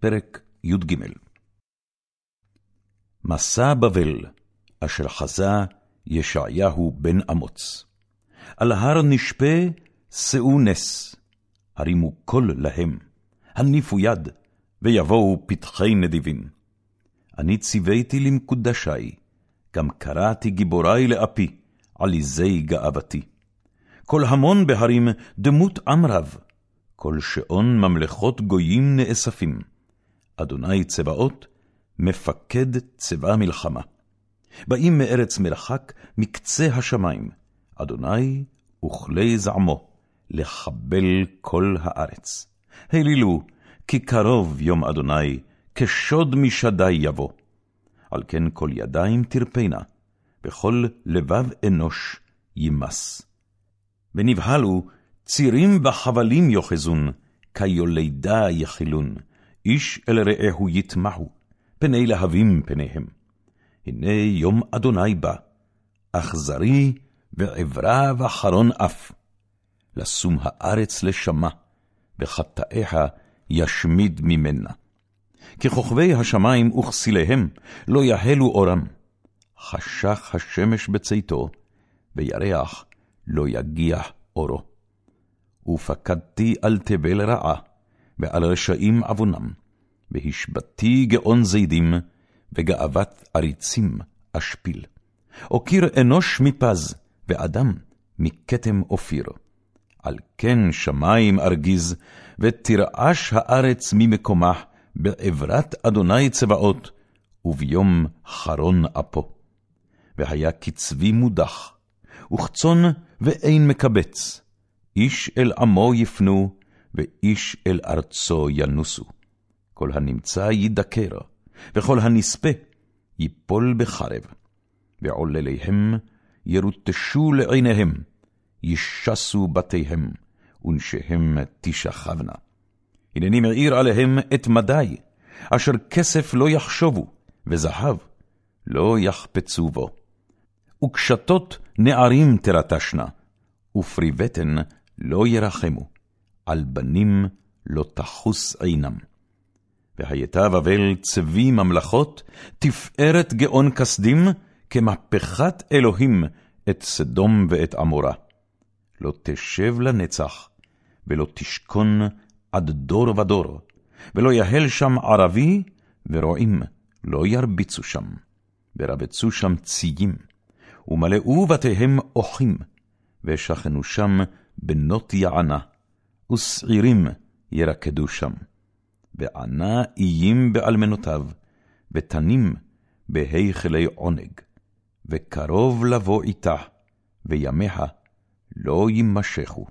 פרק י"ג מסע בבל, אשר חזה ישעיהו בן אמוץ. על הר נשפה שאו נס, הרימו קול להם, הניפו יד, ויבואו פתחי נדיבים. אני ציוויתי למקודשי, גם קראתי גיבורי לאפי, עליזי גאוותי. כל המון בהרים דמות עם רב, כל שעון ממלכות גויים נאספים. אדוני צבאות, מפקד צבא מלחמה. באים מארץ מרחק, מקצה השמיים, אדוני וכלי זעמו, לחבל כל הארץ. הלילו, כי קרוב יום אדוני, כשוד משדי יבוא. על כן כל ידיים תרפינה, וכל לבב אנוש יימס. ונבהלו, צירים וחבלים יאחזון, כיולדה יחילון, איש אל רעהו יטמחו, פני להבים פניהם. הנה יום אדוני בא, אכזרי ועברה וחרון אף. לשום הארץ לשמה, וחטאיה ישמיד ממנה. ככוכבי השמים וכסיליהם, לא יהלו אורם. חשך השמש בצאתו, וירח לא יגיח אורו. ופקדתי על תבל רעה, ועל רשעים עוונם, והשבתי גאון זידים, וגאוות עריצים אשפיל. אוקיר אנוש מפז, ואדם מכתם אופיר. על כן שמים ארגיז, ותרעש הארץ ממקומה, בעברת אדוני צבאות, וביום חרון אפו. והיה קצבי מודח, וכצאן ואין מקבץ, איש אל עמו יפנו, ואיש אל ארצו ינוסו. כל הנמצא ידקר, וכל הנספה יפול בחרב. ועולליהם ירוטשו לעיניהם, ישסו בתיהם, ונשיהם תשכבנה. הנני מעיר עליהם את מדי, אשר כסף לא יחשובו, וזהב לא יחפצו בו. וקשתות נערים תרטשנה, ופרי בטן לא ירחמו, על בנים לא תחוס עינם. והייתה בבל צבי ממלכות, תפארת גאון כסדים, כמהפכת אלוהים את סדום ואת עמורה. לא תשב לנצח, ולא תשכון עד דור ודור, ולא יהל שם ערבי, ורועים לא ירביצו שם, ורבצו שם ציים, ומלאו בתיהם אוחים, ושכנו שם בנות יענה, ושעירים ירקדו שם. וענה איים באלמנותיו, ותנים בהיכלי עונג, וקרוב לבוא איתה, וימיה לא יימשכו.